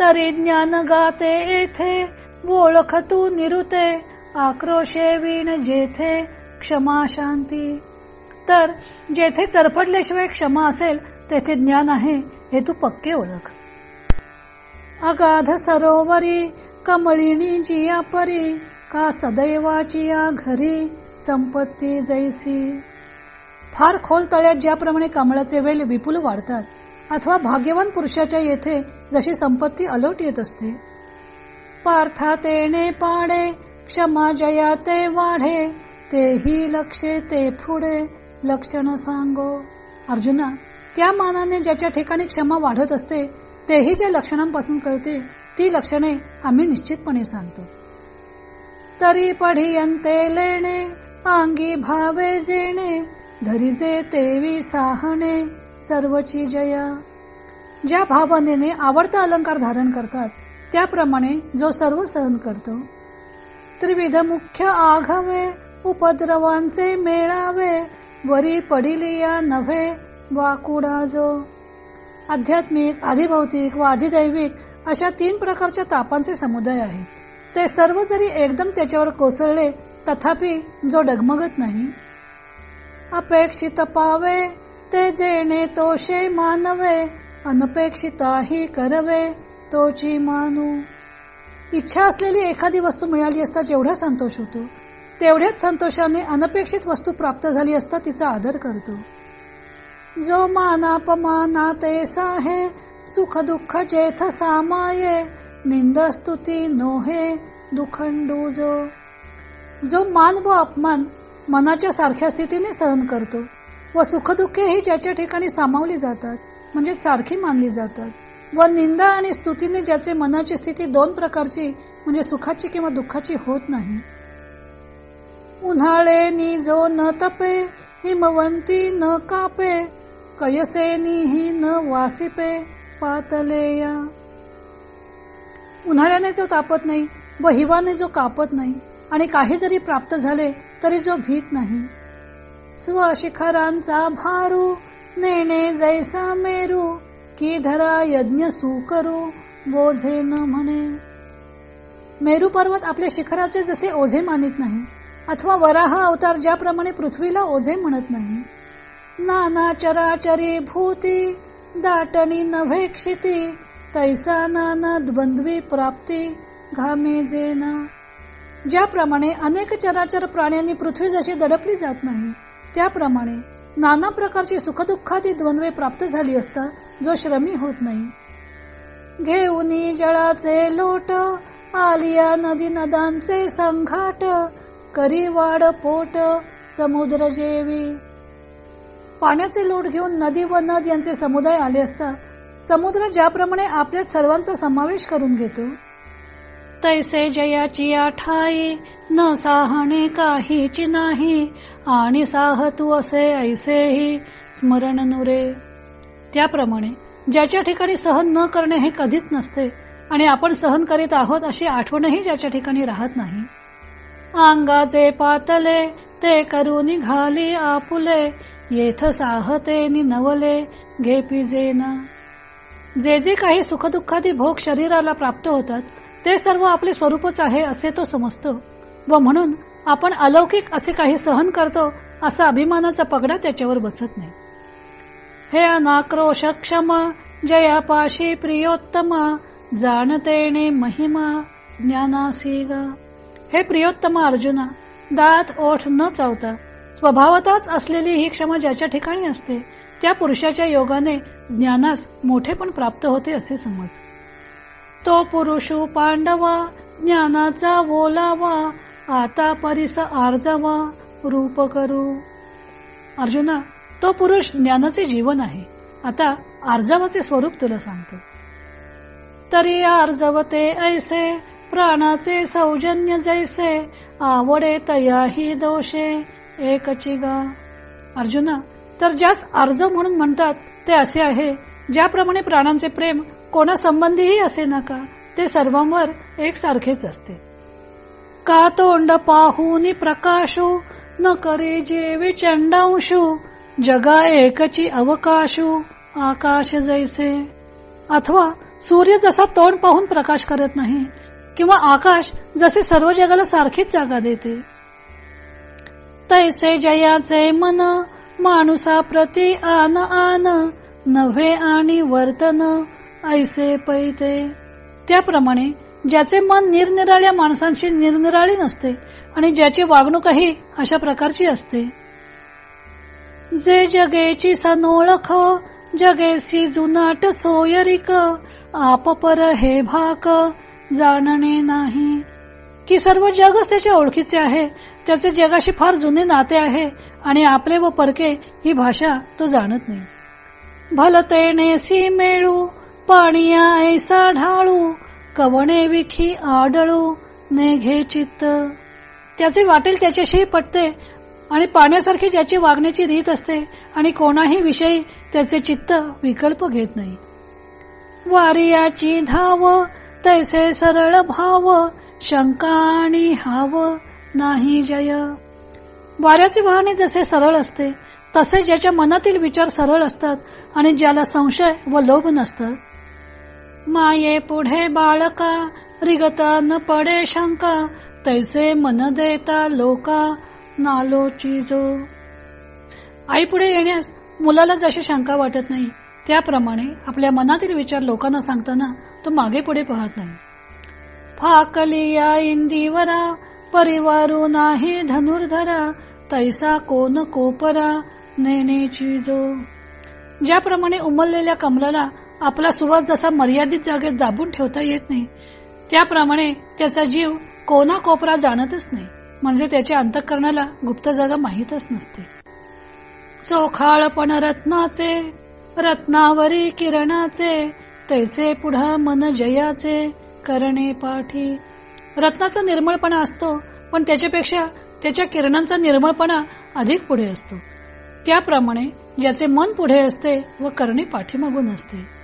तरी ज्ञान गाते येथे ओळख तू निरुते आक्रोशे विण जेथे क्षमा शांती. तर जेथे चरफडल्याशिवाय क्षमा असेल तेथे ज्ञान आहे हे तू पक्के ओळख. अगाध सरोवरी कमळिणी जिया परी का सदैवाची या घरी संपत्ती जैसी. फार खोल तळ्यात ज्याप्रमाणे कमळाचे वेल विपुल वाढतात अथवा भाग्यवान पुरुषाच्या येथे जशी संपत्ती अलोट येत असते. पार्था तेने पाडे क्षमा जया ते वाढे तेही लक्षे ते पुढे लक्षण सांगो. अर्जुना त्या मानाने ज्याच्या ठिकाणी क्षमा वाढत असते तेही ज्या लक्षणांपासून कळते ती लक्षणे आम्ही निश्चितपणे सांगतो. तरी पढियंते लेणे अंगी भावे जेणे धरिजे तेवी साहणे सर्वची जया. ज्या भावनेने आवडता अलंकार धारण करतात त्याप्रमाणे जो सर्व सहन करतो. त्रिविध मुख्य आघावे उपद्रवांचे मेळावे वरी पडिलिया नव्हे वाकुडा जो आध्यात्मिक आधिभौतिक व आधिदैविक अशा तीन प्रकारच्या तापांचे समुदाय आहे. ते सर्व जरी एकदम त्याच्यावर कोसळले तथापि जो डगमगत नाही. अपेक्षित पावे ते जेणे तोषे मानवे अनपेक्षिताही करवे तोची मानू. इच्छा असलेली एखादी वस्तू मिळाली असता जेवढा संतोष होतो तेवढ्याच संतोषाने अनपेक्षित वस्तू प्राप्त झाली असता तिचा आदर करतो. जो मानापमाना ते साहे सुख दुःख जेथ सामाये निंद स्तुती नोहे दुखंडू जो जो मान व अपमान मनाच्या सारख्या स्थितीने सहन करतो व सुखदुःखेही ज्याच्या ठिकाणी सामावली जातात म्हणजे सारखी मानली जातात. व निंदा आणि स्तुतीने ज्याचे मनाची स्थिती दोन प्रकारची म्हणजे सुखाची किंवा दुःखाची होत नाही. उन्हाळे नि जो न तपे हिमवंती न कापे कयसेनी न वासिपे पातलेया उन्हाळ्याने जो तापत नाही व हिवाने जो कापत नाही आणि काही जरी प्राप्त झाले तरी जो भीत नाही. स्वशिखरांचा भारू नेणे जैसा मेरू की धरा यज्ञ सुकरू बोझे न म्हणे. मेरू पर्वत आपल्या शिखराचे जसे ओझे मानित नाही अथवा वराह अवतार ज्याप्रमाणे पृथ्वीला ओझे म्हणत नाही. नाना चराचरी भूती दाटणी नव्हे क्षिती तैसा नाना द्वंद्वी प्राप्ती घामे जेना ज्याप्रमाणे अनेक चराचर प्राण्यांनी पृथ्वी जशी दडपली जात नाही त्याप्रमाणे नाना प्रकारची सुखदुःखादी द्वंद्वे प्राप्त झाली असता जो श्रमी होत नाही. घेऊनी जळाचे लोट आलिया नदी नदांचे संघाट करी वाड पोट समुद्र जेवी. पाण्याचे लोट घेऊन नदी व नद यांचे समुदाय आले असता समुद्र ज्याप्रमाणे आपल्या सर्वांचा समावेश करून घेतो तैसे जयाची आठाई न साहणे काहीची नाही आणि साह तू असे ऐसेही स्मरण नुरे. त्याप्रमाणे ज्याच्या ठिकाणी सहन न करणे हे कधीच नसते आणि आपण सहन करीत आहोत अशी आठवणही ज्याच्या ठिकाणी राहत नाही. अंगाचे पातले ते करून घाली आपुले येथ साहते नवले घे पिजेना जे जे काही सुखदुःखादी भोग शरीराला प्राप्त होतात ते सर्व आपले स्वरूपच आहे असे तो समजतो व म्हणून आपण अलौकिक असे काही सहन करतो असा अभिमानाचा पगडा त्याच्यावर बसत नाही. हे अनाक्रोश क्षमा जयापाशी प्रियोत्तमा जाणतेने महिमा ज्ञानासी हे प्रियोत्तमा अर्जुना दात ओठ न चावता स्वभावताच असलेली ही क्षमा ज्याच्या ठिकाणी असते त्या पुरुषाच्या योगाने ज्ञानास मोठे पण प्राप्त होते असे समज. तो पुरुषू पांडवा ज्ञानाचा बोलावा आता परिस आर्जवा रूप करू. अर्जुना तो पुरुष ज्ञानाचे जीवन आहे. आता आर्जवाचे स्वरूप तुला सांगतो. तरी आर्जवते ऐसे प्राणाचे सौजन्य जैसे आवडे तयाही दोषे एकची गा अर्जुना तर ज्यास अर्ज म्हणून म्हणतात ते असे आहे ज्याप्रमाणे प्राणांचे प्रेम कोणा संबंधीही असे नका. ते सर्वांवर एकसारखेच असते. का तोंड पाहून प्रकाशू? न करे जेवी चंडांशू जगा एकची अवकाशू. आकाश जैसे. अथवा सूर्य जसा तोंड पाहून प्रकाश करत नाही किंवा आकाश जसे सर्व जगाला सारखीच जागा देते. तैसे जयाचे मन माणूसा प्रती आन आन नव्हे आणि वर्तन ऐसे पैते. त्याप्रमाणे ज्याचे मन निरनिराळ्या माणसांशी निरनिराळी नसते आणि ज्याची वागणूकही अशा प्रकारची असते. जे जगेची सनोळख जगेसी जुनाट सोयरिक आप पर हे भाक जाणणे नाही. की सर्व जगच त्याच्या ओळखीचे आहे त्याचे जगाशी फार जुने नाते आहे आणि आपले व परके ही भाषा तो जाणत नाही. भलतेने सी मेळू पाणी ऐसा ढाळू कवणे विखी आडळू नेघे चित्त. त्याचे वाटेल त्याच्याशी पटते आणि पाण्यासारखी ज्याची वागण्याची रीत असते आणि कोणाही विषयी त्याचे चित्त विकल्प घेत नाही. वारियाची धाव तैसे सरळ भाव शंका आणि हाव नाही जय. वाऱ्याचे वाहने जसे सरळ असते तसे ज्याच्या मनातील विचार सरळ असतात आणि ज्याला संशय व लोभ नसतात. माये पुढे बाळका रिगता न पडे शंका तैसे मन देता लोका नालोची जो आई पुढे येण्यास मुलाला जशी शंका वाटत नाही त्याप्रमाणे आपल्या मनातील विचार लोकांना सांगताना तो मागे पुढे पाहत नाही. फाकलिया इंदिवरा परिवारू नाही धनुर्धरा तैसा कोण कोपरा नेणेची जो ज्याप्रमाणे उमललेल्या कमलाला आपला सुवास जसा मर्यादित जागेत दाबून ठेवता येत नाही त्याप्रमाणे त्याचा जीव कोणा कोपरा जाणतच नाही म्हणजे त्याच्या अंतकरणाला गुप्त जागा माहीतच नसते. चोखाळपण रत्नाचे रत्नावरी किरणाचे तैसे पुढा मन जयाचे करणे पाठी. रत्नाचा निर्मळपणा असतो पण त्याच्यापेक्षा त्याच्या किरणांचा निर्मळपणा अधिक पुढे असतो. त्याप्रमाणे ज्याचे मन पुढे असते व करणे पाठीमागून असते.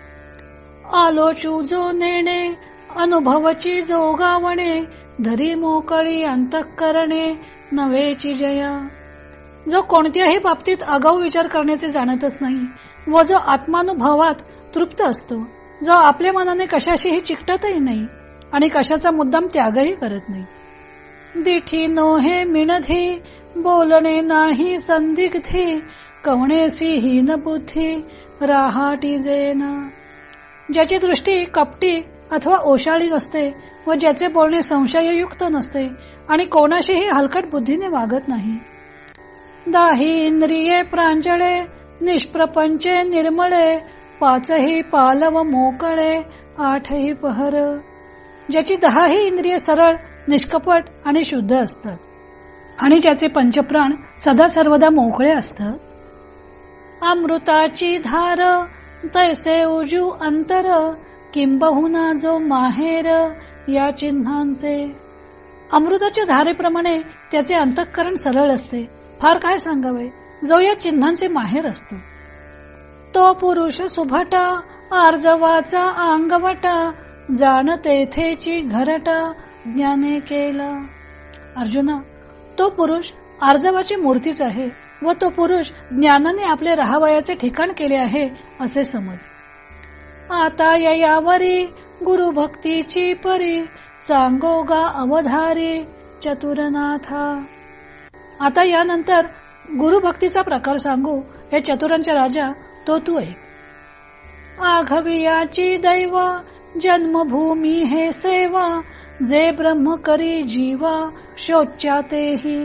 आलोचू जो नेणे अनुभवची जोगावणे धरी मोकळी अंतःकरणे नवेची जया. जो कोणत्याही बाबतीत आगाऊ विचार करण्याचे जाणतच नाही व जो आत्मानुभवात तृप्त असतो जो आपल्या मनाने कशाशीही चिकटतही नाही आणि कशाचा मुद्दाम त्यागही करत नाही. दिठी नोहे मिणधी बोलणे नाही संदिग्धी कवणेसी हीन बुद्धी राहाटी जेना. ज्याची दृष्टी कपटी अथवा ओशाळी नसते व ज्याचे बोलणे संशययुक्त नसते आणि कोणाशीही हलकट बुद्धीने वागत नाही. दाही इंद्रिये प्रांजळे निष्प्रपंचे निर्मळे पाचही पालव मोकळे आठही पहर. ज्याची दहाही इंद्रिय सरळ निष्कपट आणि शुद्ध असतात. आणि ज्याचे पंचप्राण सदा सर्वदा मोकळे असतात. अमृताची धार तैसे उजू अंतर किंबहुना जो माहेर या चिन्हांचे. अमृताच्या धारेप्रमाणे त्याचे अंतःकरण सरळ असते. फार काय सांगावे? जो या चिन्हांचे माहेर असतो. तो पुरुष सुभटा आर्जवाचा अंगवटा जाण तेथेची घरटा ज्ञाने केला. अर्जुना तो पुरुष आर्जवाची मूर्तीच आहे. व तो पुरुष ज्ञानाने आपले राहावयाचे ठिकाण केले आहे असे समज. आता यावरी गुरु भक्तीची परी सांगोगा अवधारी चतुरनाथा. आता यानंतर गुरुभक्तीचा प्रकार सांगू हे चतुरांच्या राजा तो तू ऐक आघवियाची दैव जन्मभूमी हे सेवा जे ब्रह्म करी जीवा शोच्यातेही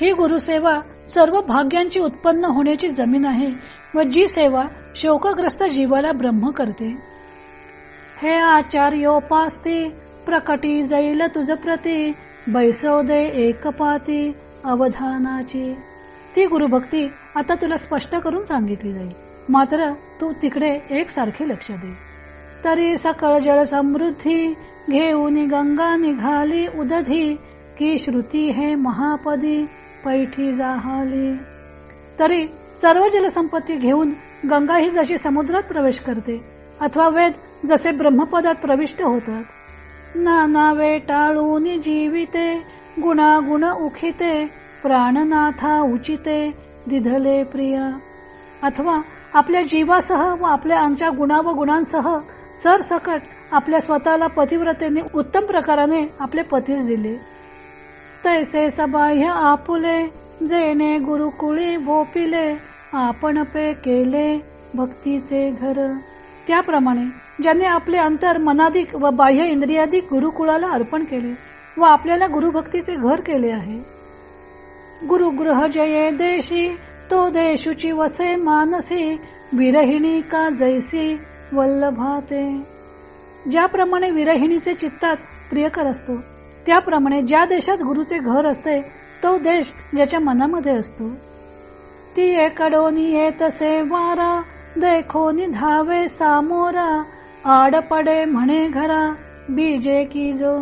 ही गुरुसेवा सर्व भाग्यांची उत्पन्न होण्याची जमीन आहे व जी सेवा शोकग्रस्त जीवाला ब्रह्म करते. हे आचार्योपास्ती प्रकटी जाईल तुझ प्रती बैसवदे एकपाती अवधानाची. ती गुरुभक्ती आता तुला स्पष्ट करून सांगितली जाईल. मात्र तू तिकडे एक सारखे लक्ष दे. तरी सकळ जळ समृद्धी घेऊन गंगा निघाली उदधी की श्रुती हे महापदी पैठी जाहाली. तरी सर्व जलसंपत्ती घेऊन गंगा ही जशी समुद्रात प्रवेश करते अथवा वेद जसे ब्रह्मपदात प्रविष्ट होतात. नाना वेटाळून जीविते गुणागुण उखिते प्राणनाथा उचिते दिधले प्रिया. अथवा आपल्या जीवासह व आपल्या आमच्या गुणा व गुणांसह सरसकट आपल्या स्वतःला पतिव्रतेने उत्तम प्रकाराने आपले पतीच दिले. तैसे सबाह्य आपुले जेणे गुरुकुळी बोपिले आपण पे केले भक्तीचे घर. त्याप्रमाणे ज्याने आपले अंतर मनाधिक व बाह्य इंद्रियाधिक गुरुकुळाला अर्पण केले व आपल्याला गुरुभक्तीचे घर केले आहे. गुरुगृह जये देशी तो देशुची वसे मानसी विरहिणी का जैसी वल्लभाते. ज्याप्रमाणे विरहिणीचे चित्तात प्रियकर असतो त्याप्रमाणे ज्या देशात गुरुचे घर असते तो देश ज्याच्या मनामध्ये असतो. ती एकडोनी येतसे वारा देखो धावे सामोरा आड पडे म्हणे घरा बीजे की जो.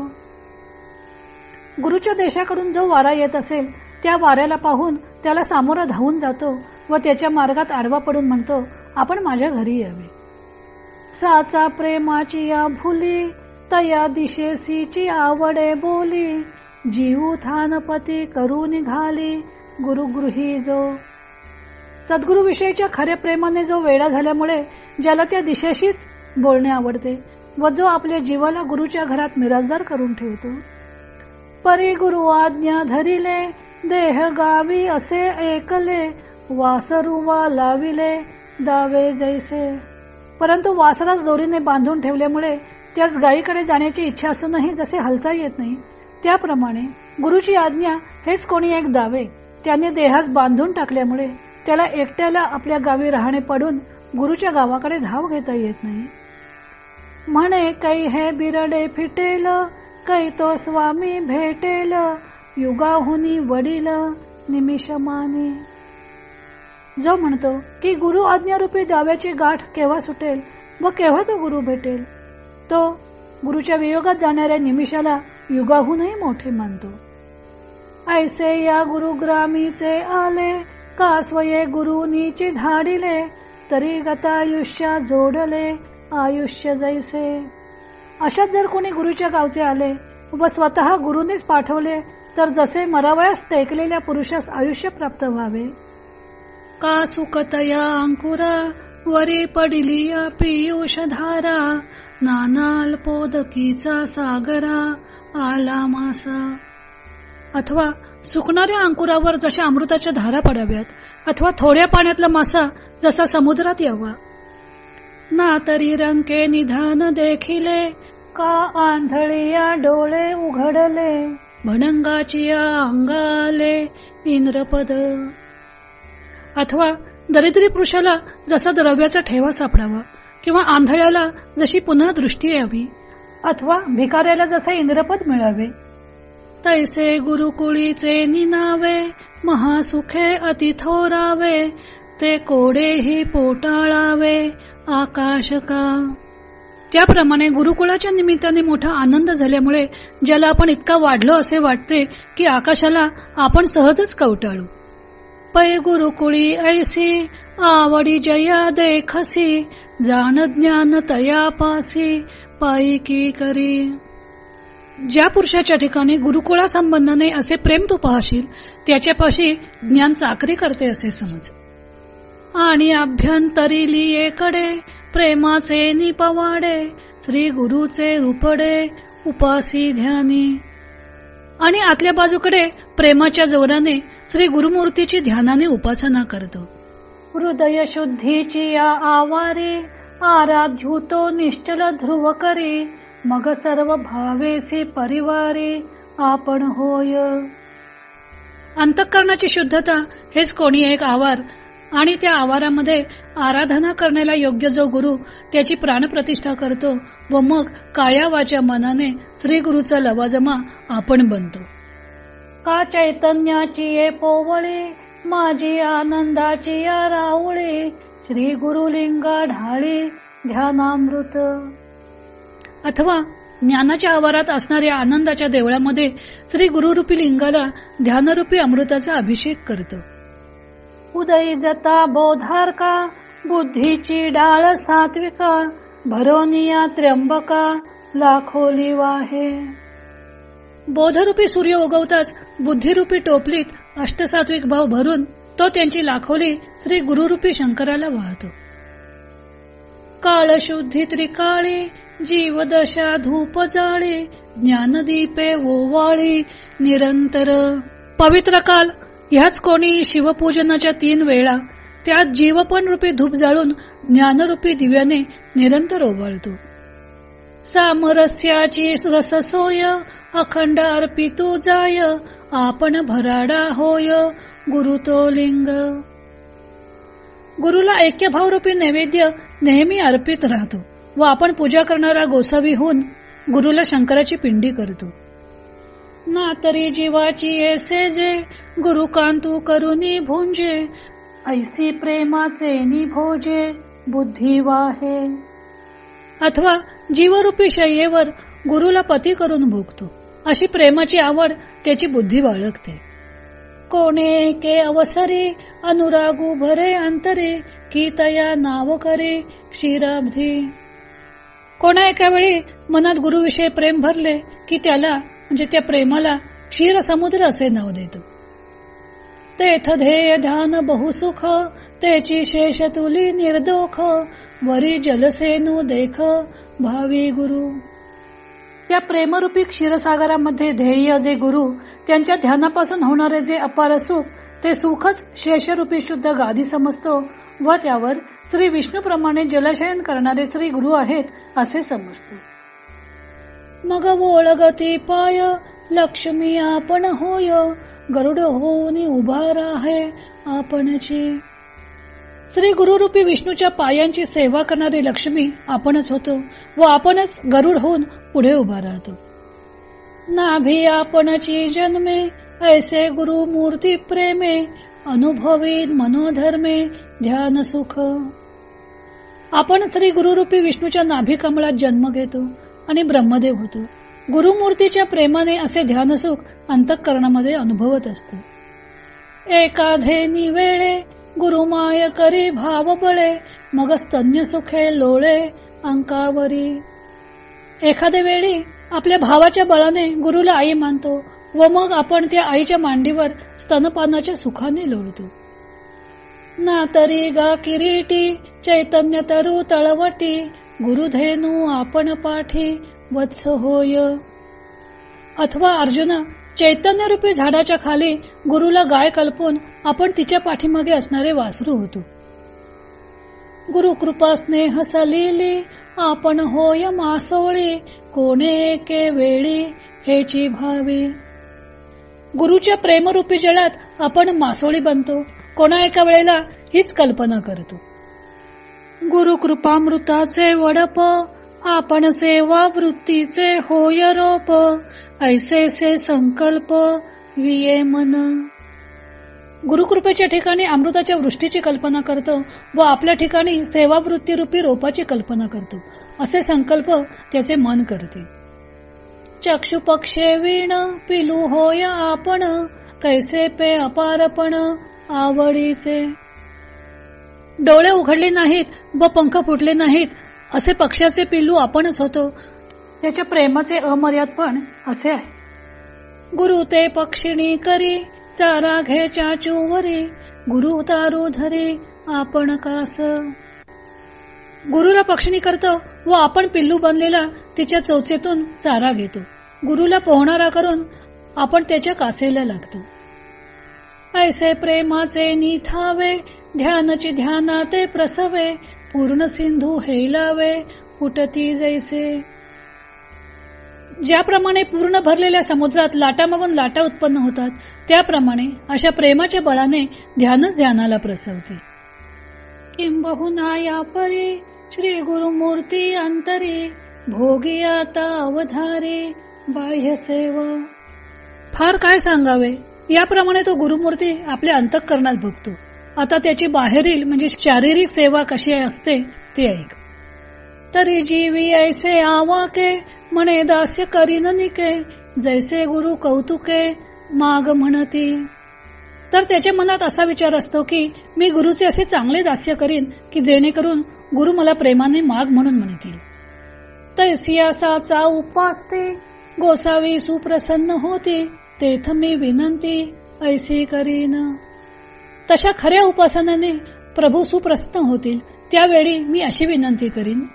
गुरुच्या देशाकडून जो वारा येत असेल त्या वाऱ्याला पाहून त्याला सामोरा धावून जातो व त्याच्या मार्गात आडवा पडून म्हणतो आपण माझ्या घरी यावे. साचा प्रेमाची या भुली तया दिशेसीची आवडे बोली जीव थानपती करू निघाली गुरुगृही जो. सद्गुरु विषयीच्या खऱ्या प्रेमाने जो वेडा झाल्यामुळे ज्याला त्या दिशेशीच बोलणे आवडते व जो आपल्या जीवाला गुरुच्या घरात मिराजदार करून ठेवतो. परी गुरु आज्ञा धरिले देह गावी असे ऐकले वासरुवा लाविले दावे जैसे. परंतु वासरास दोरीने बांधून ठेवल्यामुळे त्यास गायीकडे जाण्याची इच्छा असूनही जसे हलता येत नाही त्याप्रमाणे गुरुची आज्ञा हेच कोणी एक दावे. त्याने देहास बांधून टाकल्यामुळे त्याला एकट्याला आपल्या गावी राहणे पडून गुरुच्या गावाकडे धाव घेता येत नाही. म्हणे काही हे बिरडे फिटेल काही तो स्वामी भेटेल युगाहुनी वडील निमिषमाने. जो म्हणतो की गुरु आज्ञारूपी दाव्याची गाठ केव्हा सुटेल व केव्हा तो गुरु भेटेल? तो गुरुच्या वियोगात जाणाऱ्या निमिषाला युगाहूनही मोठे मानतो. ऐसे या गुरुग्रामीचे आले का स्वये गुरुनीची धाडिले तरी गतायुष्या जोडले आयुष्य जैसे. अशाच जर कोणी गुरुच्या गावचे आले व स्वतः गुरुनीच पाठवले तर जसे मरावयास टेकलेल्या पुरुषास आयुष्य प्राप्त व्हावे. का सुकतया अंकुरा वरी पडली पियुष धारा नानाल्पोदकीचा सागरा आला मासा. अथवा सुकणाऱ्या अंकुरावर जशा अमृताच्या धारा पडाव्यात अथवा थोड्या पाण्यातला मासा जसा समुद्रात यावा. ना तरी रंके निधान देखिले का आंधळिया डोळे उघडले भणंगाची अंगाले इंद्रपद. अथवा दरिद्री पुरुषाला जसा द्रव्याचा ठेवा सापडावा किंवा आंधळ्याला जशी पुन्हा दृष्टी यावी अथवा भिकाऱ्याला जसा इंद्रपद मिळावे. तैसे गुरुकुळीचे निनावे महासुखे अतिथोरावे ते कोडेही पोटाळावे आकाश का? त्याप्रमाणे गुरुकुळाच्या निमित्ताने मोठा आनंद झाल्यामुळे ज्याला आपण इतका वाढलो असे वाटते की आकाशाला आपण सहजच कवटाळू. पै गुरुकुळी ऐसी आवडी जया देखसी जाण ज्ञान तया पासी पायी करी। ज्या पुरुषाच्या ठिकाणी गुरुकुळा संबंधाने असे प्रेम तू पाहशील त्याच्यापाशी ज्ञान चाकरी करते असे समज. आणि अभ्यंतरी लियेकडे प्रेमाचे निपवाडे श्री गुरुचे रूपडे उपासी ध्यानी. आणि आतल्या बाजूकडे प्रेमाच्या जोराने श्री गुरुमूर्तीची ध्यानाने उपासना करतो. हृदय शुद्धीची या आवारी आराध्युतो निश्चल ध्रुव करी मग सर्व भावेसी परिवारी आपण होय. अंतःकरणाची शुद्धता हेच कोणी एक आवार आणि त्या आवारामध्ये आराधना करण्याला योग्य जो गुरु त्याची प्राणप्रतिष्ठा करतो व मग काया वाच्या मनाने श्री गुरुचा लवाजमा आपण बनतो. का चैतन्याची ये पोवळी माझी आनंदाची या राऊळी श्री गुरुलिंगा ढाळी ध्यानामृत. अथवा ज्ञानाच्या आवारात असणाऱ्या आनंदाच्या देवळामध्ये श्री गुरुरूपी लिंगाला ध्यानरूपी अमृताचा अभिषेक करतो. उदयी जता बोधारका बुद्धीची डाळ सात्विका भरोनिया त्र्यंबका लाखोली वाहे बोधरूपी सूर्य उगवताच बुद्धिरूपी टोपलीत अष्टसात्विक भाव भरून तो त्यांची लाखोली श्री गुरुरूपी शंकराला वाहतो. काळ शुद्धी त्रिकाळी जीवदशा धूप जाळे ज्ञानदीपे ओवाळी निरंतर पवित्र काल ह्याच कोणी शिवपूजनाच्या तीन वेळा त्यात जीवपण रूपी धूप जाळून ज्ञानरूपी दिव्याने निरंतर ओवाळतो. सामरस्याची रससोय अखंड अर्पितो जाय आपण भराडा होय गुरु तो लिंग. गुरुला ऐक्य भावरूपी नैवेद्य नेहमी अर्पित राहतो व आपण पूजा करणारा गोसावी होऊन गुरुला शंकराची पिंडी करतो. ना तरी जीवाची ऐसे जे गुरु कांतू करुनी भुंजे ऐसी प्रेमाचे निभोजे बुद्धी वाहे अथवा जीवरूपी शय्येवर गुरुला पती करून भोगतो. अशी प्रेमाची आवड त्याची बुद्धी बाळगते. कोणे के अवसरे अनुरागू भरे अंतरे की तया नाव करे क्षीराब्धी. कोणा एका वेळी मनात गुरुविषयी प्रेम भरले की त्याला म्हणजे त्या प्रेमाला क्षीर समुद्र असे नाव देतो. तेथ ध्येय ध्यान बहुसुख त्याची शेष तुली निर्दोख वरी जलसेनू देख भावी गुरु. त्या प्रेमरूपी क्षीरसागरामध्ये ध्येय जे गुरु त्यांच्या ध्यानापासून होणारे जे अपार सुख ते सुखच शेषरूपी शुद्ध गादी समजतो व त्यावर श्री विष्णू प्रमाणे जलशयन करणारे श्री गुरु आहेत असे समजतो. मग ओळगती पाय लक्ष्मी आपण होय गरुड होऊन उभा राहे आपणची. श्री गुरुरूपी विष्णूच्या पायांची सेवा करणारी लक्ष्मी आपणच होतो व आपणच गरुड होऊन पुढे उभा राहतो. नाभी आपणची जन्मे ऐसे गुरु मूर्ती प्रेमे अनुभवी मनोधर्मे ध्यान सुख. आपण श्री गुरुरूपी विष्णूच्या नाभी कमळात जन्म घेतो. आणि ब्रह्मदेव होतो. गुरुमूर्तीच्या प्रेमाने असे ध्यानसुख अंतःकरणामध्ये अनुभवत असतो. एकाधे वेळे गुरुमाय करी भाव बळे मग स्तन्य सुखे लोळे अंकावरी. एखाद्या वेळी आपल्या भावाच्या बळाने गुरुला आई मानतो व मग आपण त्या आईच्या मांडीवर स्तनपानाच्या सुखाने लोळतो. ना तरी गा किरीटी चैतन्य तरु तळवटी गुरुधेनू आपण पाठी वत्स होय. अथवा अर्जुना चैतन्य रूपी झाडाच्या खाली गुरुला गाय कल्पून आपण तिच्या पाठीमागे असणारे वासरू होतो. गुरु कृपा स्नेह सलिली आपण होय मासोळी कोणे एके वेळी हेची भावी. गुरुच्या प्रेमरूपी जळात आपण मासोळी बनतो कोणा एका वेळेला हीच कल्पना करतो. गुरु कृपामृताचे वडप आपण सेवा वृत्तीचे होय रोप ऐसे संकल्प विये मन. गुरुकृपेच्या ठिकाणी अमृताच्या वृष्टीची कल्पना करतो व आपल्या ठिकाणी सेवावृत्ती रूपी रोपाची कल्पना करतो. असे संकल्प त्याचे मन करते. चक्षु पक्षे विण पिलू होय आपण कैसे पे अपारपण आवडीचे. डोळे उघडले नाहीत व पंख फुटले नाहीत असे पक्षाचे पिल्लू आपणच होतो. त्याच्या प्रेमाचे अमर्यादपण असे आहे. गुरु ते पक्षिणी करी चारा घे चाचूवरी गुरु तारू धरी आपण कास. गुरुला पक्षिणी करतो व आपण पिल्लू बनलेला तिच्या चौचेतून चारा घेतो. गुरुला पोहणारा करून आपण त्याच्या कासेला लागतो. ऐसे प्रेमाचे निथावे ध्यानची ध्यानाते प्रसवे पूर्ण सिंधू हेलावे फुटती जैसे. ज्याप्रमाणे पूर्ण भरलेल्या समुद्रात लाटामागून लाटा उत्पन्न होतात त्याप्रमाणे अशा प्रेमाच्या बळाने ध्यानच ध्यानाला प्रसवते. किंबहुना या परी श्री गुरुमूर्ती अंतरी भोगी आता अवधारे बाह्य सेवा. फार काय सांगावे? याप्रमाणे तो गुरुमूर्ती आपल्या अंतःकरणात भोगतो. आता त्याची बाहेरील म्हणजे शारीरिक सेवा कशी असते ती ऐक. तरी जीवी ऐसे आवाके म्हणे दास्य करीन निके जैसे गुरु कौतुके माग म्हणती. तर त्याच्या मनात असा विचार असतो की मी गुरुचे असे चांगले दास्य करीन की जेणेकरून गुरु मला प्रेमाने माग म्हणून म्हणतील. तैसियासाचा उपासते गोसावी सुप्रसन्न होती तेथ मी विनंती ऐसी करीन. तशा खऱ्या उपासनाने प्रभू सुप्रसन्न होतील त्यावेळी मी अशी विनंती करीन.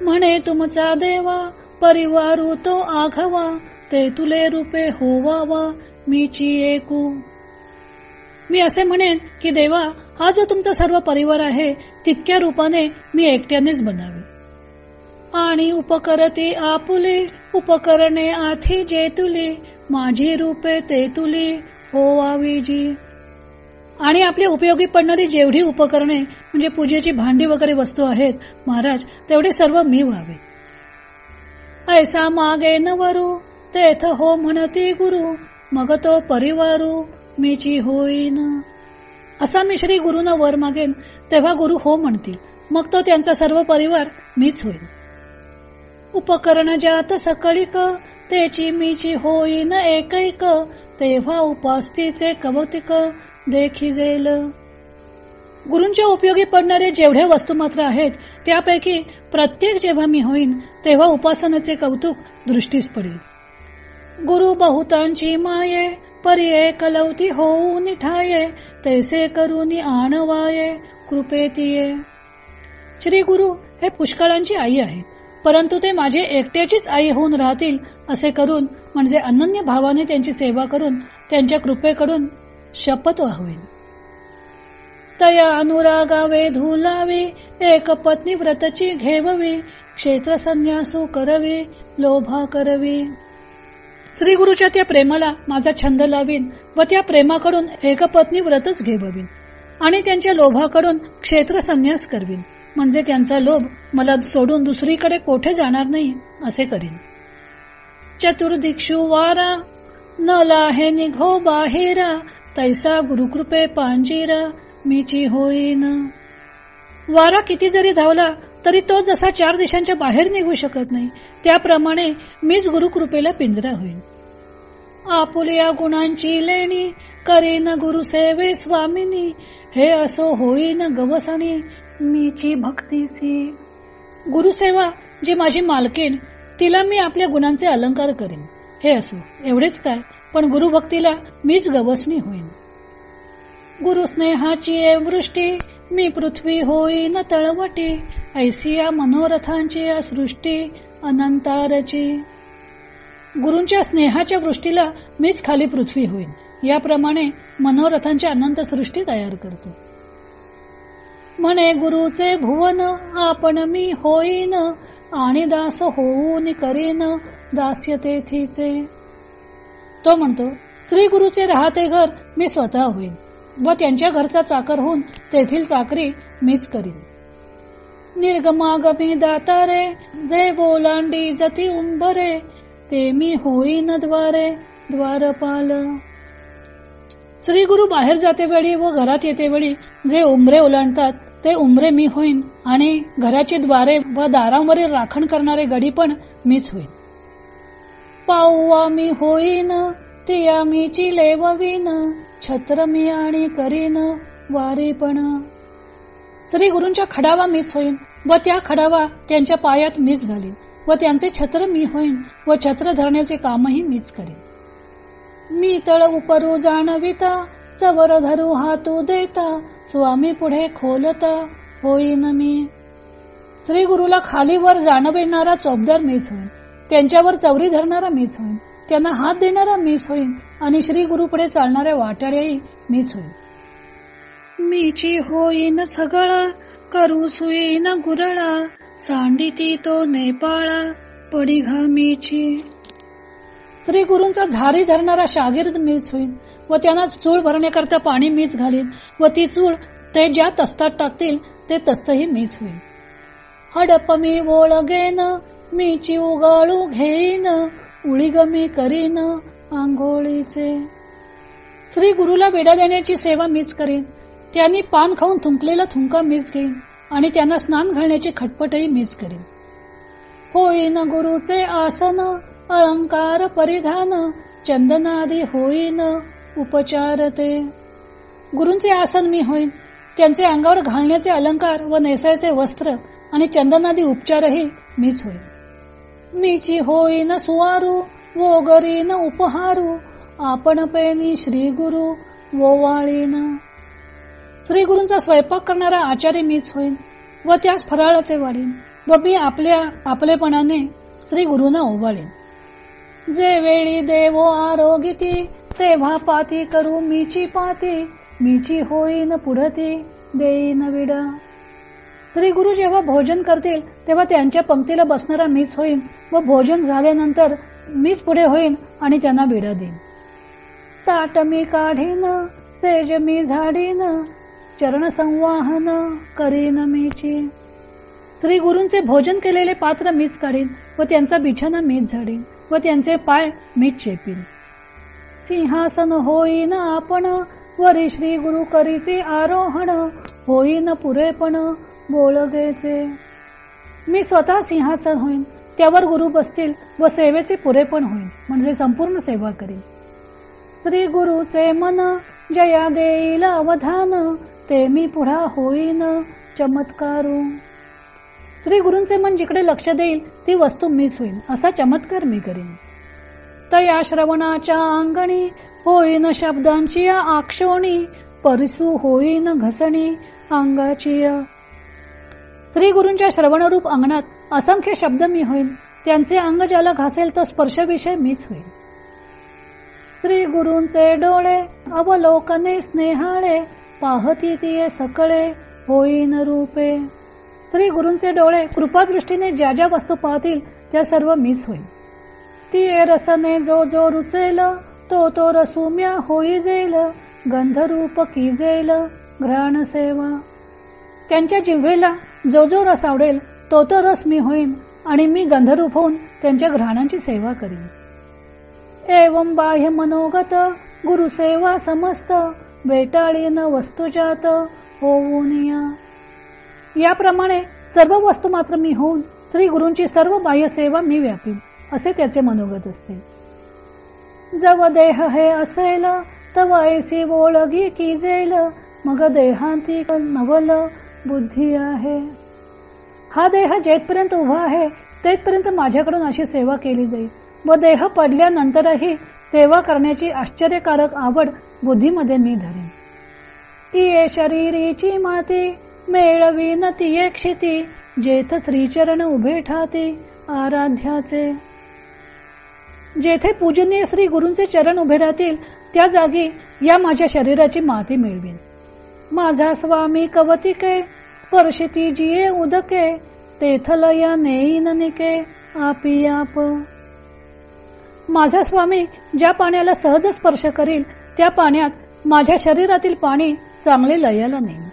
म्हणे तुमचा देवा परिवारू तो आघावा ते तुले रूपे होवावा मीची एकू. मी असे म्हणेन की देवा हा जो तुमचा सर्व परिवार आहे तितक्या रूपाने मी एकट्यानेच बनावे. आणि उपकरती आपुले उपकरणे आथी जेतुली माझी रूपे ते तुली होवावी जी आणि आपली उपयोगी पडणारी जेवढी उपकरणे म्हणजे पूजेची भांडी वगैरे वस्तू आहेत महाराज तेवढे सर्व मी व्हावे. ऐसा मागे नवरू तेथ हो म्हणती गुरु मग तो परिवारू मीची होईन. असा मी श्री गुरुना वर मागेन तेव्हा गुरु हो म्हणतील मग तो त्यांचा सर्व परिवार मीच होईल. उपकरण जात सकळीक त्याची मीची होईन एकैक तेव्हा उपास्तीचे कवतिक देखी जेल गुरूंच्या उपयोगी पडणारे जेवढे वस्तुमात्र आहेत त्यापैकी प्रत्येक जेव्हा मी होईन तेव्हा उपासनाचे कौतुक दृष्टीस पडेल. गुरु बहुतांची माये पर्ये कलवती होऊ निठाये तैसे करून आणवाये कृपेतीये श्री गुरु हे पुष्कळांची आई आहे परंतु ते माझे एकट्याचीच आई होऊन राहतील असे करून म्हणजे अनन्य भावाने त्यांची सेवा करून त्यांच्या कृपेकडून शपथ वाहवेन. तया अनुरागावे धुलावी एक पत्नी व्रतची घेववी क्षेत्र संन्यासू करवी लोभा करवी. श्री गुरुच्या त्या प्रेमाला माझा छंद लावीन व त्या प्रेमाकडून एकपत्नी व्रतच घेववीन आणि त्यांच्या लोभाकडून क्षेत्र संन्यास करवीन. म्हणजे त्यांचा लोभ मला सोडून दुसरीकडे कोठे जाणार नाही असे करीन. चतुर्दिक्षु वारा न लाहे निघो बाहेरा तैसा गुरुकृपे पांजीरा मीची होईन. वारा किती जरी धावला तरी तो जसा चार दिशांच्या बाहेर निघू शकत नाही त्याप्रमाणे मीच गुरुकृपेला पिंजरा होईल आपुल्या गुणांची लेणी करीन गुरुसेवे स्वामिनी हे असो होईन गवसणी मीची भक्तीसी. गुरुसेवा जी माझी मालकीन तिला मी आपल्या गुणांचे अलंकार करीन. हे असो एवढेच काय? पण गुरुभक्तीला मीच गवसणी होईन. गुरुस्नेहाची वृष्टी मी पृथ्वी होईन तळवटी ऐसिया मनोरथांची सृष्टी अनंतारची. गुरूंच्या स्नेहाच्या वृष्टीला मीच खाली पृथ्वी होईन. याप्रमाणे मनोरथांची अनंत सृष्टी तयार करतो. म्हणे गुरुचे भुवन आपण मी होईन आणि दास होऊन करीन दास्यतेथीचे. तो म्हणतो श्री गुरुचे राहते घर मी स्वतः होईन व त्यांच्या घरचा चाकर होऊन तेथील चाकरी मीच करीन. निर्गमागमी दातारे जे बोलांडी जती उंबरे ते मी होईन द्वारे द्वारपाल. श्री गुरु बाहेर जाते वेळी व घरात येते वेळी जे उमरे ओलांडतात ते उमरे मी होईन आणि घराची द्वारे व दारांवरील राखण करणारे गडी पण मीच होईन. पाऊवा मी होईन तिया मीची लेववीन छत्र मी आणि करीन वारीपण. श्री गुरूंच्या खडावा मीच होईन व त्या खडावा त्यांच्या पायात मीच घालीन व त्यांचे छत्र मी होईन व छत्र धरण्याचे कामही मीच करीन. मी तळ उपरू जाणविता चवर धरू हातू देता स्वामी पुढे खोलता होईन मी. श्री गुरुला खालीवर जाणविणारा चोपदार मीच होईन. त्यांच्यावर चौरी धरणारा मीच होईन. त्यांना हात देणारा मीच होईन आणि श्री गुरु पुढे चालणाऱ्या वाटाड्याही मीच होईन. मीची होईन सगळा करू सुईन गुरळा सांडिती तो नेपाळा पडी घामीची श्री गुरूंचा झारी धरणारा शागिर्द मीच होईन व त्यांना चूळ भरण्याकरता पाणी मीच घालीन व ती चूळ ते ज्या तस्तात टाकतील ते तस्तही मीच होईन. हडप मी ओळगेन मीची उगाळू घेईन उळीगमी करीन आंघोळीचे. श्री गुरुला वेडा देण्याची सेवा मीच करीन. त्यांनी पान खाऊन थुंकलेला थुंका मीच घेईन आणि त्यांना स्नान घालण्याची खटपटही मीच करीन. होईन गुरुचे आसन अलंकार परिधान चंदनादी होईन उपचार ते. गुरुंचे आसन मी होईन. त्यांचे अंगावर घालण्याचे अलंकार व नेसायचे वस्त्र आणि चंदनादी उपचारही मीच होईन. मीची होईन सुवारू वो न उपहारू आपण पेनी श्री गुरु वो वाळीन श्री गुरूंचा स्वयंपाक करणारा आचार्य मीच होईन व त्यास फराळाचे वाढीन व मी आपल्या आपलेपणाने श्री गुरुना ओवाळीन. जे वेळी देवो आरोगिती तेव्हा पाती करू मीची पाती मीची होईन पुढती देईन विडा. श्री गुरु जेव्हा भोजन करतील तेव्हा त्यांच्या पंक्तीला बसणारा मीच होईन व भोजन झाल्यानंतर मीच पुढे होईन आणि त्यांना विडा देईन. ताट मी काढीन सेज मी झाडीन चरण संवाहन करीन मीची. श्री गुरूंचे भोजन केलेले पात्र मीच काढीन व त्यांचा बिछाना मीच झाडीन व त्यांचे पाय मीच चेपीन. सिंहासन होईन आपण वरी श्री गुरु करीते आरोहण होईन पुरेपण बोळगेचे मी स्वतः सिंहासन होईन त्यावर गुरु बसतील व सेवेचे पुरेपण होईल म्हणजे संपूर्ण सेवा करीन. श्री गुरुचे मन जया देईल अवधान ते मी पुढा होईन चमत्कारू. श्री गुरूंचे मन जिकडे लक्ष देईल ती वस्तू मीच होईल असा चमत्कार मी करीन. तया श्रवणाच्या अंगणी होईन शब्दांची आक्षोणी परिसू होईन घसणी अंगाची श्री गुरूंच्या श्रवणरूप अंगणात असंख्य शब्द मी होईल त्यांचे अंग ज्याला घासेल तो स्पर्श विषय मीच होईल श्री गुरूंचे डोळे अवलोकने स्नेहाळे पाहती ती सकळे होईन रूपे. श्री गुरूंचे डोळे कृपादृष्टीने ज्या ज्या वस्तू पाहतील त्या सर्व मीच होईल ती रसने जो जो रुचेल तो तो रसुम्या होई जेल. गंधरूप की जेल घ्राण सेवा. त्यांच्या जिव्हेला जो जो रस आवडेल तो तो रस मी होईन आणि मी गंधरूप होऊन त्यांच्या घ्राणांची सेवा करीन. एवं बाह्य मनोगत गुरुसेवा समस्त वेटाळीन वस्तुजात होऊन याप्रमाणे सर्व वस्तू मात्र मी होऊन श्री गुरूंची सर्व बाह्य सेवा मी व्यापीन असे त्याचे मनोगत असते. जव देह हे असेल तव ऐसी ओळगी की जेल मग देहांती नवल बुद्धी आहे. हा देह जेथपर्यंत उभा आहे तेथपर्यंत माझ्याकडून अशी सेवा केली जाईल. व देह पडल्यानंतरही सेवा करण्याची आश्चर्यकारक आवड बुद्धीमध्ये मी धरेन. तिये शरीरीची माती मेळवी न तिये क्षिती जेथ श्रीचरण उभे ठाते आराध्याचे. जेथे पूजनीय श्री गुरूंचे चरण उभे राहतील त्या जागी या माझ्या शरीराची माती मिळवीन. माझा स्वामी कवतिके स्पर्शिती जिये उदके तेथल या नेईन निके आपी आप. माझा स्वामी ज्या पाण्याला सहज स्पर्श करील त्या पाण्यात माझ्या शरीरातील पाणी चांगले लयाला नेईन.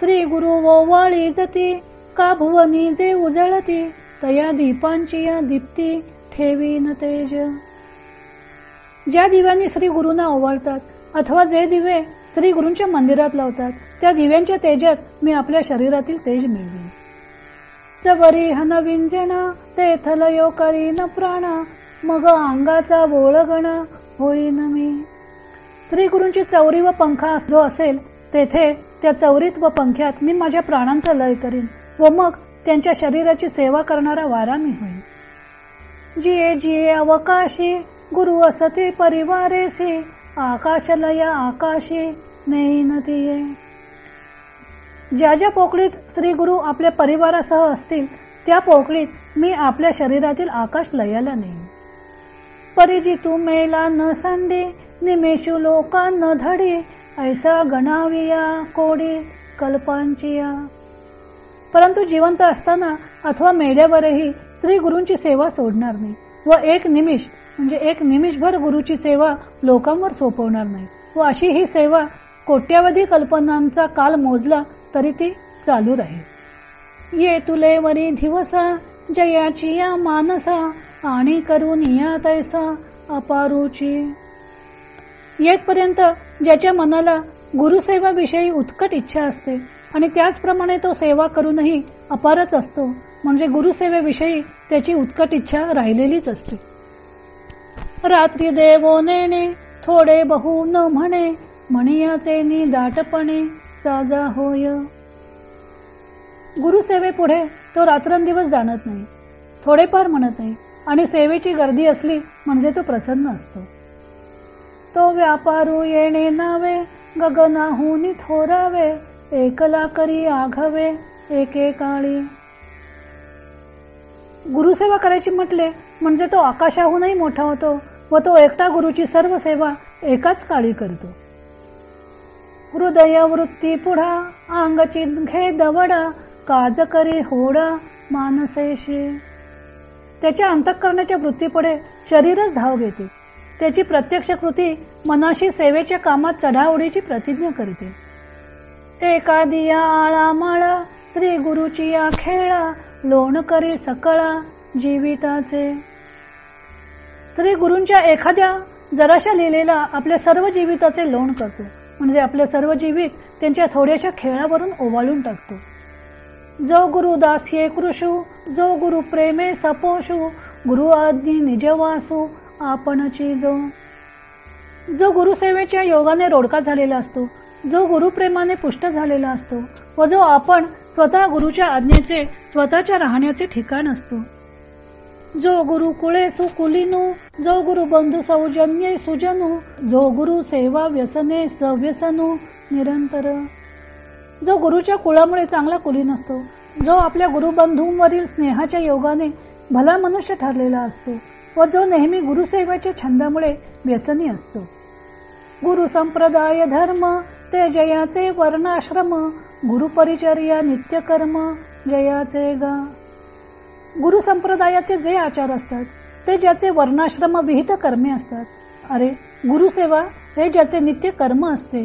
श्री गुरु ओवाळी जती का भुवनी जे उजळती तया दीपांची या दीप्ती ठेवीन तेज. ज्या दिव्यांनी श्री गुरुना ओवाळतात अथवा जे दिवे श्री गुरूंच्या मंदिरात लावतात. त्या दिव्यांच्या तेजात मी आपल्या शरीरातील तेज मिळवीन. जवरी हन ते तेथल यो करीन प्राणा मग अंगाचा बोळगण होईन मी. श्री गुरूंची चौरी व पंखा जो असेल तेथे त्या चौरीत व पंख्यात मी माझ्या प्राणांचा लय करीन व मग त्यांच्या शरीराची सेवा करणारा वारा मी होईन. जिये जिये अवकाशी गुरु असते परिवारेसी आकाशलया आकाशी नेईन तिये. ज्या ज्या पोकळीत श्री गुरु आपल्या परिवारासह असतील त्या पोकळीत मी आपल्या शरीरातील आकाश लयाला नेईन. परिजी तू मेला न सांडे निमेशू लोका न धडी ऐसा गणाविया कोडी कल्पांचिया. परंतु जिवंत असताना अथवा मेल्यावरही श्री गुरूंची सेवा सोडणार नाही व एक निमिष म्हणजे एक निमिषभर गुरुची सेवा लोकांवर सोपवणार नाही. व अशी ही सेवा कोट्यावधी कल्पनांचा काल मोजला तरी ती चालू राहील. ये तुले वरी दिवसा जयाची या मानसा आणि करून या तैसा अपारूची. येतपर्यंत ज्याच्या मनाला गुरुसेवाविषयी उत्कट इच्छा असते आणि त्याचप्रमाणे तो सेवा करूनही अपारच असतो म्हणजे गुरुसेवेविषयी त्याची उत्कट इच्छा राहिलेलीच असते. रात्री देवो नेणे थोडे बहु न म्हणे म्हणियाचे नि दाटपणे साजा होय. गुरुसेवे पुढे तो रात्रंदिवस जाणत नाही थोडेफार म्हणत नाही आणि सेवेची गर्दी असली म्हणजे तो प्रसन्न असतो. तो व्यापारू येणे नावे गगनाहुनी थोरावे एकला करी आघवे एकेकाळी गुरुसेवा करायची म्हटले म्हणजे तो आकाशाहूनही मोठा होतो व तो एकटा गुरुची सर्व सेवा एकाच काळी करतो. हृदय वृत्ती पुढा अंगची घे दवडा काज करी होडा मानसेशी त्याच्या अंतःकरणाच्या वृत्तीपुढे शरीरच धाव घेते. त्याची प्रत्यक्ष कृती मनाशी सेवेच्या कामात चढाओढीची प्रतिज्ञा करते. एका दिया आळा माळा श्री गुरुची या खेळा लोण करी सकळा जीविताचे. तरी गुरूंच्या एखाद्या जराशा लिहिलेला आपल्या सर्व जीविताचे लोण करतो. म्हणजे आपले सर्व जीवित त्यांच्या थोड्याशा खेळावरून ओवाळून टाकतो. जो गुरु दास्ये कृषू जो गुरु प्रेमे सपोषू गुरु आज्ञी निजवासू आपणची जो. जो गुरुसेवेच्या योगाने रोडका झालेला असतो जो गुरुप्रेमाने पुष्ट झालेला असतो व जो आपण स्वतः गुरुच्या आज्ञेचे स्वतःच्या राहण्याचे ठिकाण असतो. जो गुरु कुळे सुकुलिनू जो गुरु बंधू सौजन्य सुजनू जो गुरु सेवा व्यसने सव्यसनू निरंतर. जो गुरुच्या कुळामुळे चांगला कुलीन असतो जो आपल्या गुरुबंधूंवरील स्नेहाच्या योगाने भला मनुष्य ठरलेला असतो व जो नेहमी गुरुसेवेच्या छंदामुळे व्यसनी असतो. गुरु संप्रदाय धर्म ते जयाचे वर्णाश्रम गुरुपरिचर्या नित्यकर्म जयाचे गा गुरु संप्रदायाचे जे आचार असतात ते ज्याचे वर्णाश्रम विहित कर्मे असतात. अरे गुरुसेवा हे ज्याचे नित्य कर्म असते.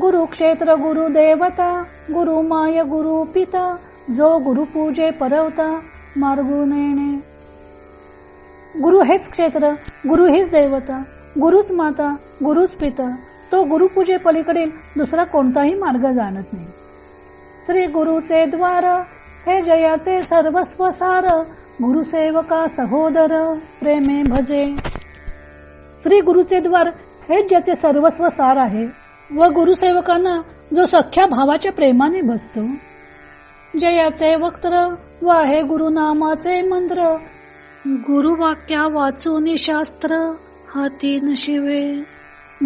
गुरुक्षेत्र गुरु देवता गुरु माय गुरु पिता जो गुरुपूजे परवता मार्गू नेणे. गुरु हेच क्षेत्र गुरु हीच देवता गुरुच माता गुरुच पिता तो गुरुपूजे पलीकडील दुसरा कोणताही मार्ग जाणत नाही. श्री गुरुचे द्वार हे जयाचे सर्वस्व सार गुरुसेवका सहोदर प्रेमे भजे. श्री गुरुचे द्वार हेच ज्याचे सर्वस्व सार आहे व गुरुसेवकांना जो सख्या भावाच्या प्रेमाने बसतो. जयाचे वक्त्र व आहे गुरुनामाचे मंत्र. गुरुवाक्या वाचून शास्त्र हाती नशिवे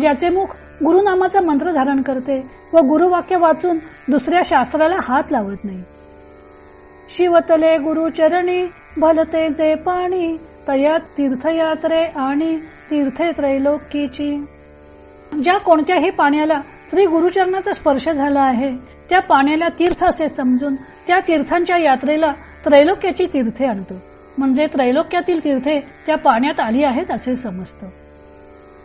ज्याचे मुख गुरुनामाचा मंत्र धारण करते व गुरुवाक्य वाचून दुसऱ्या शास्त्राला हात लावत नाही. शिवतले गुरुचरणी भलते जे पाणी तया तीर्थयात्रे आणि तीर्थे त्रैलोकीची ज्या कोणत्याही पाण्याला श्री गुरुचरणाचा स्पर्श झाला आहे त्या पाण्याला तीर्थ असे समजून त्या तीर्थांच्या यात्रेला त्रैलोक्याची तीर्थे आणतो. म्हणजे त्रैलोक्यातील तीर्थे त्या पाण्यात आली आहेत असे समजतो.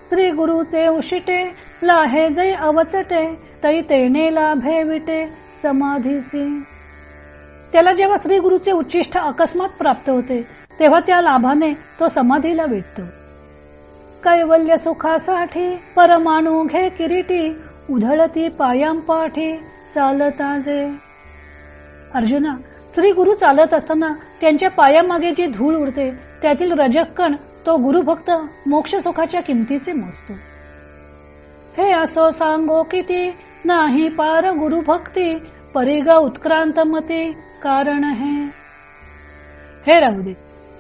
श्री गुरुचे उशिटे लाहे जै अवचटे तै तेने लाभे विटे समाधीसी. त्याला जेव्हा श्री गुरुचे उच्चिष्ट अकस्मात प्राप्त होते तेव्हा त्या लाभाने तो समाधीला भेटतो. कैवल्य सुखासाठी परमाणू घे किरीटी उधळती पायां पाठी चालता जे. अर्जुना श्री गुरु चालत असताना त्यांच्या पायामागे जी धूळ उडते त्यातील रजक्कण तो गुरुभक्त मोक्ष सुखाच्या किमतीचे मोजतो. हे असो सांगो किती नाही पार गुरुभक्ती परिग उत्क्रांत मती कारण है। हे राहू दे.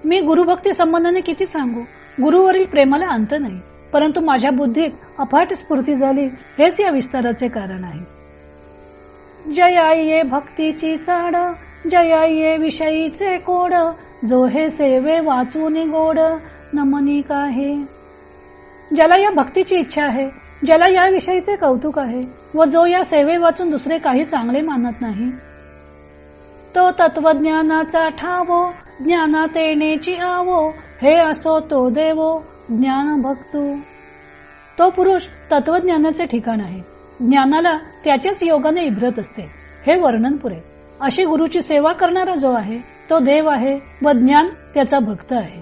मी गुरुभक्ती संबंधाने किती सांगू? गुरुवरील प्रेमाला अंत नाही. परंतु माझ्या बुद्धीत अफाट स्फूर्ती झाली हेच या विस्ताराचे कारण आहे. जयाये भक्तीची चाड जयाये विषयीचे कोड जो हे सेवे वाचून गोड नमनी आहे ज्याला या भक्तीची इच्छा आहे ज्याला या विषयीचे कौतुक आहे व जो या सेवे वाचून दुसरे काही चांगले मानत नाही तो तत्वज्ञानाचा ठावो ज्ञानात येण्याची आवो हे असो तो देवो ज्ञान भक्तू तो पुरुष तत्वज्ञानाचे ठिकाण आहे. ज्ञानाला त्याच्याच योगाने इब्रत असते. हे वर्णन पुरे. अशी गुरुची सेवा करणारा जो आहे तो देव आहे व ज्ञान त्याचा भक्त आहे.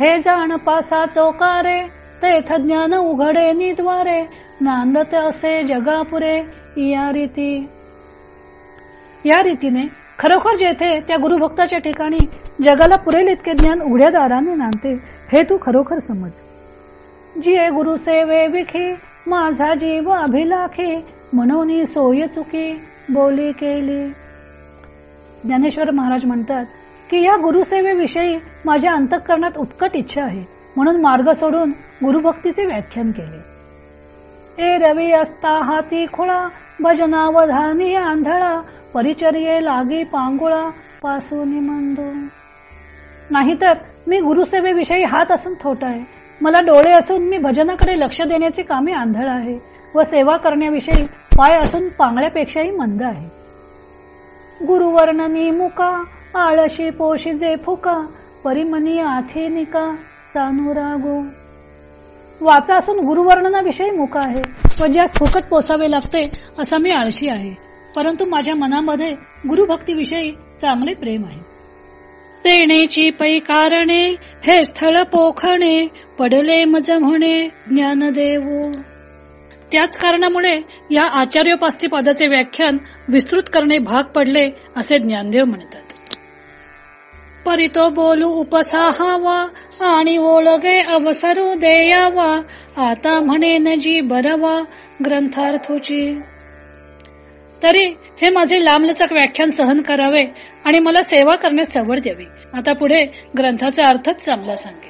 हे जाण पासा चौकारे तेथ ज्ञान उघडे निद्वारे नांदत असे जगापुरे या रीती. या रीतीने खरोखर जेथे त्या गुरुभक्ताच्या ठिकाणी जगाला पुरेल इतके ज्ञान उघड्या दाराने नांदते हे तू खरोखर समज. जिये गुरु सेवे विखी माझा जीव अभिलाखी म्हणून सोय चुकी बोली केली. ज्ञानेश्वर महाराज म्हणतात की या गुरुसेवेविषयी माझ्या अंतःकरणात उत्कट इच्छा आहे म्हणून मार्ग सोडून गुरुभक्तीचे व्याख्यान केले. ए रवी असता हाती खुळा भजनावधानी आंधळा परिचर्ये लागी पांगुळा पासून मंदो नाहीतर मी गुरुसेवेविषयी हात असून थोट आहे. मला डोळे असून मी भजनाकडे लक्ष देण्याची कामे आंधळ आहे व सेवा करण्याविषयी पाय असून पांगळ्यापेक्षाही मंद आहे. गुरुवर्णनी मुका आळशी पोशिजे फुका परिमनी आथे निका सानुरागो वाचा असून गुरुवर्णनाविषयी मुका आहे व ज्यास फुकट पोसावे लागते असा मी आळशी आहे. परंतु माझ्या मनामध्ये गुरुभक्तीविषयी चांगले प्रेम आहे. तेणेची पै कारणे हे स्थळ पोखणे पडले मज म्हणे ज्ञानदेव. त्याच कारणामुळे या आचार्योपास्ती पदाचे व्याख्यान विस्तृत करणे भाग पडले असे ज्ञानदेव म्हणतात. परितो बोलू उपसाहावा आणि ओळगे अवसरू देयावा आता म्हणे जी बरवा ग्रंथार्थूची. तरी हे माझे लांबलचक व्याख्यान सहन करावे आणि मला सेवा करण्यास सवड द्यावी. आता पुढे ग्रंथाचा अर्थच चांगला सांगे